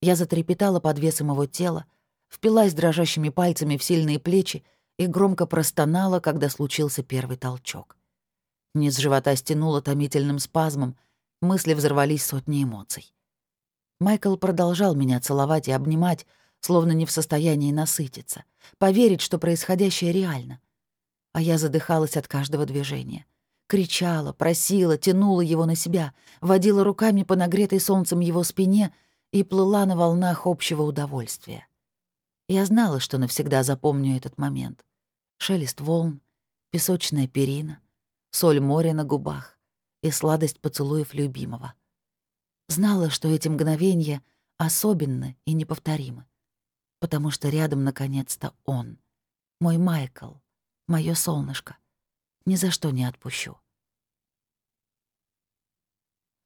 Я затрепетала под весом его тела, впилась дрожащими пальцами в сильные плечи и громко простонала, когда случился первый толчок. Низ живота стянуло томительным спазмом, мысли взорвались сотни эмоций. Майкл продолжал меня целовать и обнимать, словно не в состоянии насытиться, поверить, что происходящее реально. А я задыхалась от каждого движения. Кричала, просила, тянула его на себя, водила руками по нагретой солнцем его спине и плыла на волнах общего удовольствия. Я знала, что навсегда запомню этот момент. Шелест волн, песочная перина, соль моря на губах и сладость поцелуев любимого. Знала, что эти мгновения особенны и неповторимы, потому что рядом наконец-то он, мой Майкл, моё солнышко. Ни за что не отпущу.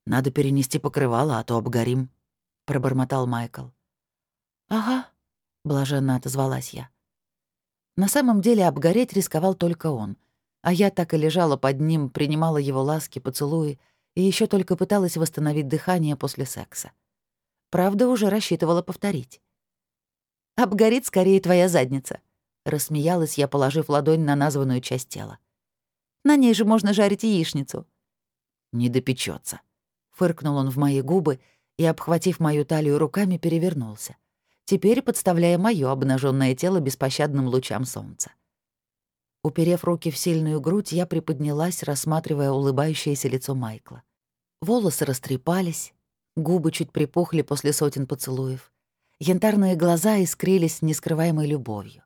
«Надо перенести покрывало, а то обгорим», — пробормотал Майкл. «Ага», — блаженно отозвалась я. На самом деле обгореть рисковал только он, а я так и лежала под ним, принимала его ласки, поцелуи и еще только пыталась восстановить дыхание после секса. Правда, уже рассчитывала повторить. «Обгорит скорее твоя задница», — рассмеялась я, положив ладонь на названную часть тела. «На ней же можно жарить яичницу». «Не допечется. фыркнул он в мои губы и, обхватив мою талию руками, перевернулся теперь подставляя моё обнаженное тело беспощадным лучам солнца. Уперев руки в сильную грудь, я приподнялась, рассматривая улыбающееся лицо Майкла. Волосы растрепались, губы чуть припухли после сотен поцелуев. Янтарные глаза искрились нескрываемой любовью.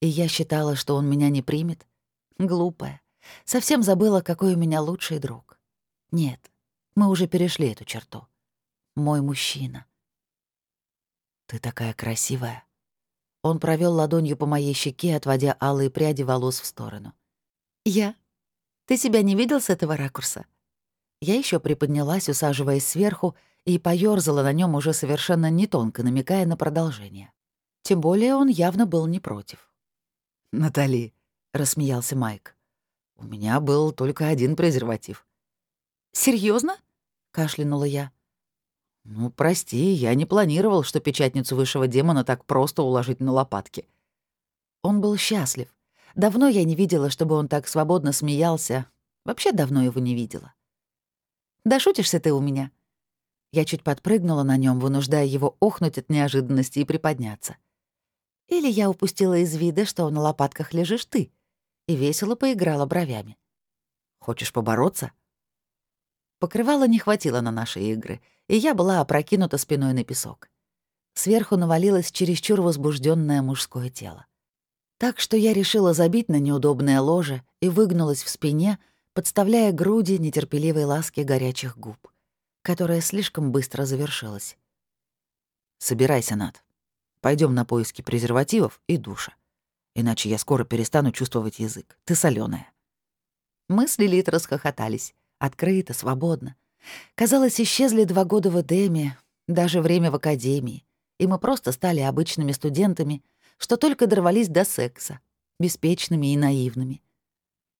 И я считала, что он меня не примет. Глупая. Совсем забыла, какой у меня лучший друг. Нет, мы уже перешли эту черту. Мой мужчина. «Ты такая красивая». Он провел ладонью по моей щеке, отводя алые пряди волос в сторону. «Я? Ты себя не видел с этого ракурса?» Я еще приподнялась, усаживаясь сверху, и поёрзала на нем уже совершенно не тонко, намекая на продолжение. Тем более он явно был не против. «Натали», — рассмеялся Майк, — «у меня был только один презерватив». Серьезно? кашлянула я. «Ну, прости, я не планировал, что печатницу высшего демона так просто уложить на лопатки». Он был счастлив. Давно я не видела, чтобы он так свободно смеялся. Вообще давно его не видела. «Да шутишься ты у меня?» Я чуть подпрыгнула на нем, вынуждая его охнуть от неожиданности и приподняться. Или я упустила из вида, что на лопатках лежишь ты, и весело поиграла бровями. «Хочешь побороться?» Покрывала не хватило на наши игры — и я была опрокинута спиной на песок. Сверху навалилось чересчур возбужденное мужское тело. Так что я решила забить на неудобное ложе и выгнулась в спине, подставляя груди нетерпеливой ласки горячих губ, которая слишком быстро завершилась. «Собирайся, Над. Пойдем на поиски презервативов и душа. Иначе я скоро перестану чувствовать язык. Ты соленая. Мы с Лилит расхохотались. Открыто, свободно. Казалось, исчезли два года в Эдеме, даже время в академии, и мы просто стали обычными студентами, что только дорвались до секса, беспечными и наивными.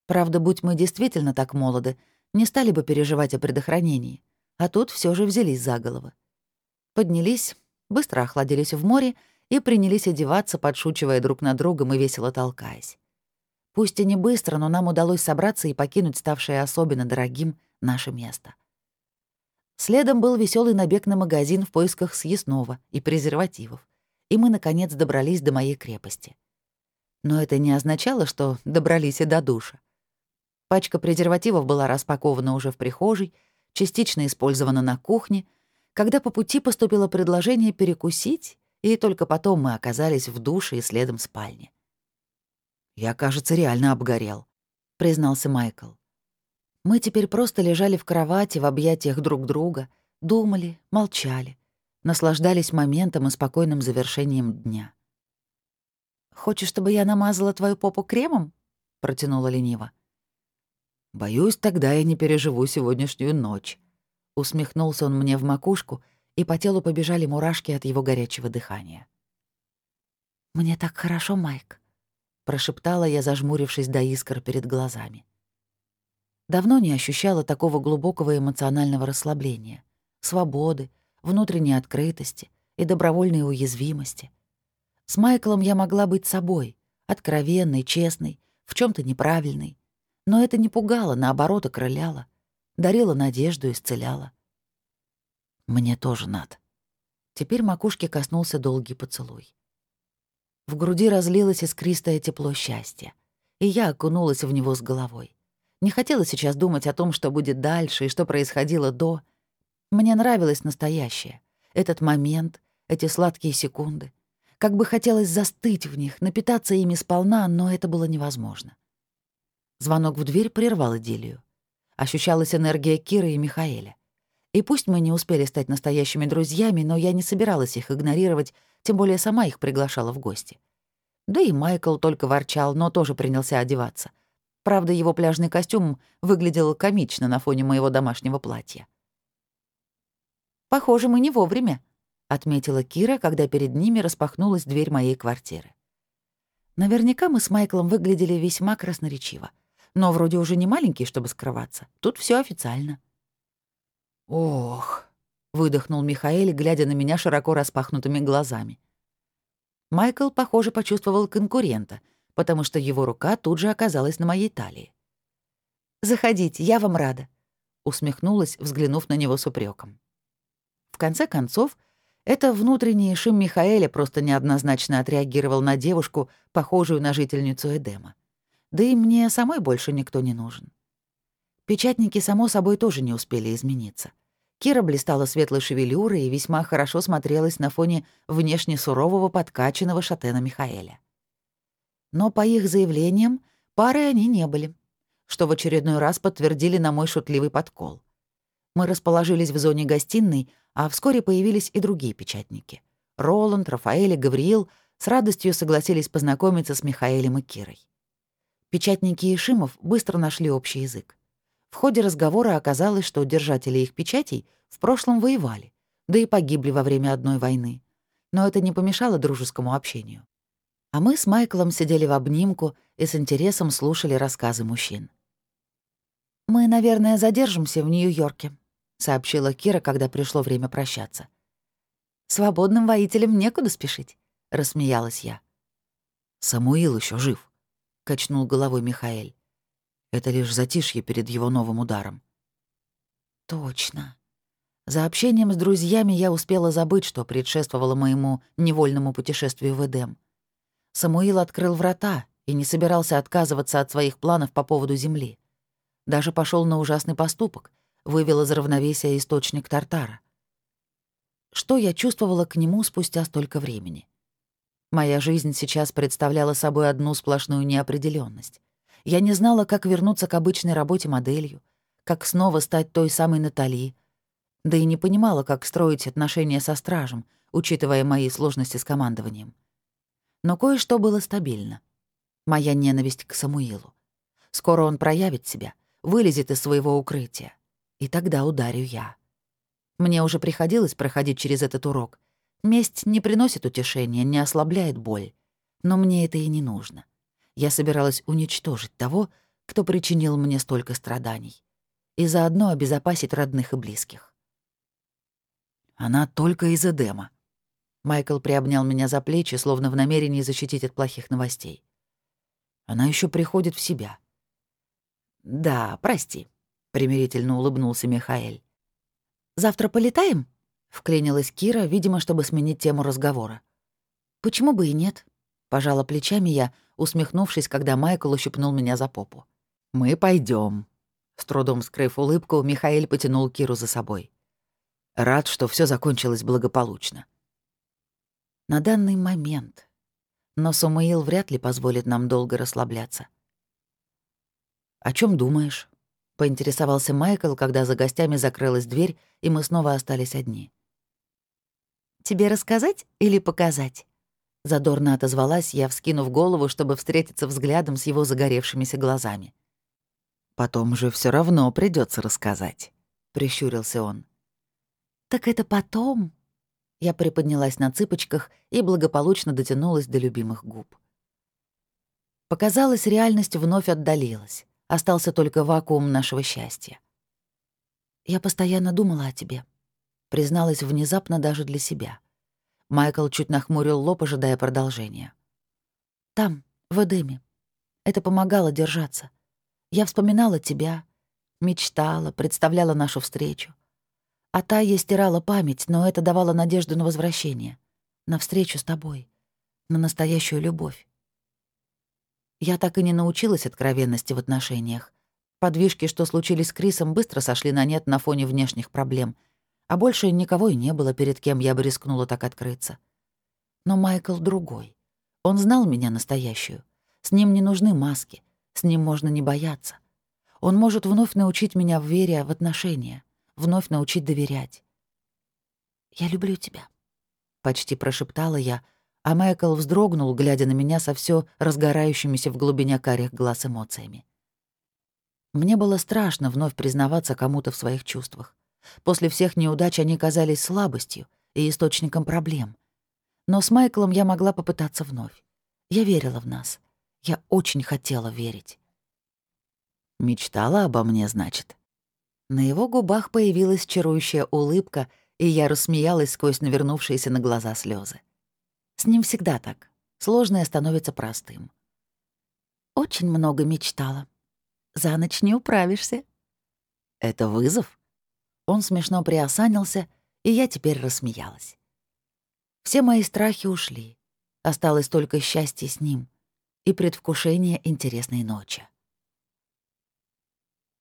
Правда, будь мы действительно так молоды, не стали бы переживать о предохранении, а тут все же взялись за головы. Поднялись, быстро охладились в море и принялись одеваться, подшучивая друг над другом и весело толкаясь. Пусть и не быстро, но нам удалось собраться и покинуть ставшее особенно дорогим наше место — Следом был веселый набег на магазин в поисках съестного и презервативов, и мы, наконец, добрались до моей крепости. Но это не означало, что добрались и до душа. Пачка презервативов была распакована уже в прихожей, частично использована на кухне, когда по пути поступило предложение перекусить, и только потом мы оказались в душе и следом спальне. «Я, кажется, реально обгорел», — признался Майкл. Мы теперь просто лежали в кровати в объятиях друг друга, думали, молчали, наслаждались моментом и спокойным завершением дня. «Хочешь, чтобы я намазала твою попу кремом?» — протянула лениво. «Боюсь, тогда я не переживу сегодняшнюю ночь», — усмехнулся он мне в макушку, и по телу побежали мурашки от его горячего дыхания. «Мне так хорошо, Майк», — прошептала я, зажмурившись до искр перед глазами. Давно не ощущала такого глубокого эмоционального расслабления, свободы, внутренней открытости и добровольной уязвимости. С Майклом я могла быть собой, откровенной, честной, в чем то неправильной, Но это не пугало, наоборот, окрыляло, дарило надежду, исцеляло. Мне тоже надо. Теперь макушке коснулся долгий поцелуй. В груди разлилось искристое тепло счастья, и я окунулась в него с головой. Не хотела сейчас думать о том, что будет дальше и что происходило до. Мне нравилось настоящее. Этот момент, эти сладкие секунды. Как бы хотелось застыть в них, напитаться ими сполна, но это было невозможно. Звонок в дверь прервал идиллию. Ощущалась энергия Киры и Михаэля. И пусть мы не успели стать настоящими друзьями, но я не собиралась их игнорировать, тем более сама их приглашала в гости. Да и Майкл только ворчал, но тоже принялся одеваться. Правда, его пляжный костюм выглядел комично на фоне моего домашнего платья. «Похоже, мы не вовремя», — отметила Кира, когда перед ними распахнулась дверь моей квартиры. Наверняка мы с Майклом выглядели весьма красноречиво. Но вроде уже не маленький, чтобы скрываться. Тут все официально. «Ох», — выдохнул Михаэль, глядя на меня широко распахнутыми глазами. Майкл, похоже, почувствовал конкурента, потому что его рука тут же оказалась на моей талии. «Заходите, я вам рада», — усмехнулась, взглянув на него с упреком. В конце концов, это внутренний шим Михаэля просто неоднозначно отреагировал на девушку, похожую на жительницу Эдема. Да и мне самой больше никто не нужен. Печатники, само собой, тоже не успели измениться. Кира блистала светлой шевелюрой и весьма хорошо смотрелась на фоне внешне сурового подкачанного шатена Михаэля. Но по их заявлениям, пары они не были, что в очередной раз подтвердили на мой шутливый подкол. Мы расположились в зоне гостиной, а вскоре появились и другие печатники. Роланд, Рафаэль и Гавриил с радостью согласились познакомиться с Михаэлем и Кирой. Печатники Ишимов быстро нашли общий язык. В ходе разговора оказалось, что держатели их печатей в прошлом воевали, да и погибли во время одной войны. Но это не помешало дружескому общению. А мы с Майклом сидели в обнимку и с интересом слушали рассказы мужчин. «Мы, наверное, задержимся в Нью-Йорке», — сообщила Кира, когда пришло время прощаться. «Свободным воителям некуда спешить», — рассмеялась я. «Самуил еще жив», — качнул головой Михаэль. «Это лишь затишье перед его новым ударом». «Точно. За общением с друзьями я успела забыть, что предшествовало моему невольному путешествию в Эдем. Самуил открыл врата и не собирался отказываться от своих планов по поводу Земли. Даже пошел на ужасный поступок, вывел из равновесия источник Тартара. Что я чувствовала к нему спустя столько времени? Моя жизнь сейчас представляла собой одну сплошную неопределенность. Я не знала, как вернуться к обычной работе моделью, как снова стать той самой Натали, да и не понимала, как строить отношения со стражем, учитывая мои сложности с командованием. Но кое-что было стабильно. Моя ненависть к Самуилу. Скоро он проявит себя, вылезет из своего укрытия. И тогда ударю я. Мне уже приходилось проходить через этот урок, Месть не приносит утешения, не ослабляет боль. Но мне это и не нужно. Я собиралась уничтожить того, кто причинил мне столько страданий. И заодно обезопасить родных и близких. Она только из Эдема. Майкл приобнял меня за плечи, словно в намерении защитить от плохих новостей. Она еще приходит в себя. «Да, прости», — примирительно улыбнулся Михаэль. «Завтра полетаем?» Вклинилась Кира, видимо, чтобы сменить тему разговора. «Почему бы и нет?» — пожала плечами я, усмехнувшись, когда Майкл ущипнул меня за попу. «Мы пойдем. С трудом скрыв улыбку, Михаил потянул Киру за собой. Рад, что все закончилось благополучно. На данный момент. Но Самуил вряд ли позволит нам долго расслабляться. «О чем думаешь?» — поинтересовался Майкл, когда за гостями закрылась дверь, и мы снова остались одни. Тебе рассказать или показать?» Задорно отозвалась я, вскинув голову, чтобы встретиться взглядом с его загоревшимися глазами. «Потом же все равно придется рассказать», — прищурился он. «Так это потом?» Я приподнялась на цыпочках и благополучно дотянулась до любимых губ. Показалось, реальность вновь отдалилась. Остался только вакуум нашего счастья. Я постоянно думала о тебе призналась внезапно даже для себя. Майкл чуть нахмурил лоб, ожидая продолжения. «Там, в Эдеме. Это помогало держаться. Я вспоминала тебя, мечтала, представляла нашу встречу. А та ей стирала память, но это давало надежду на возвращение, на встречу с тобой, на настоящую любовь. Я так и не научилась откровенности в отношениях. Подвижки, что случились с Крисом, быстро сошли на нет на фоне внешних проблем, а больше никого и не было, перед кем я бы рискнула так открыться. Но Майкл другой. Он знал меня настоящую. С ним не нужны маски, с ним можно не бояться. Он может вновь научить меня в вере в отношения, вновь научить доверять. «Я люблю тебя», — почти прошептала я, а Майкл вздрогнул, глядя на меня со все разгорающимися в глубине карих глаз эмоциями. Мне было страшно вновь признаваться кому-то в своих чувствах. После всех неудач они казались слабостью и источником проблем. Но с Майклом я могла попытаться вновь. Я верила в нас. Я очень хотела верить. «Мечтала обо мне, значит?» На его губах появилась чарующая улыбка, и я рассмеялась сквозь навернувшиеся на глаза слезы. С ним всегда так. Сложное становится простым. Очень много мечтала. За ночь не управишься. Это вызов? Он смешно приосанился, и я теперь рассмеялась. Все мои страхи ушли. Осталось только счастье с ним и предвкушение интересной ночи.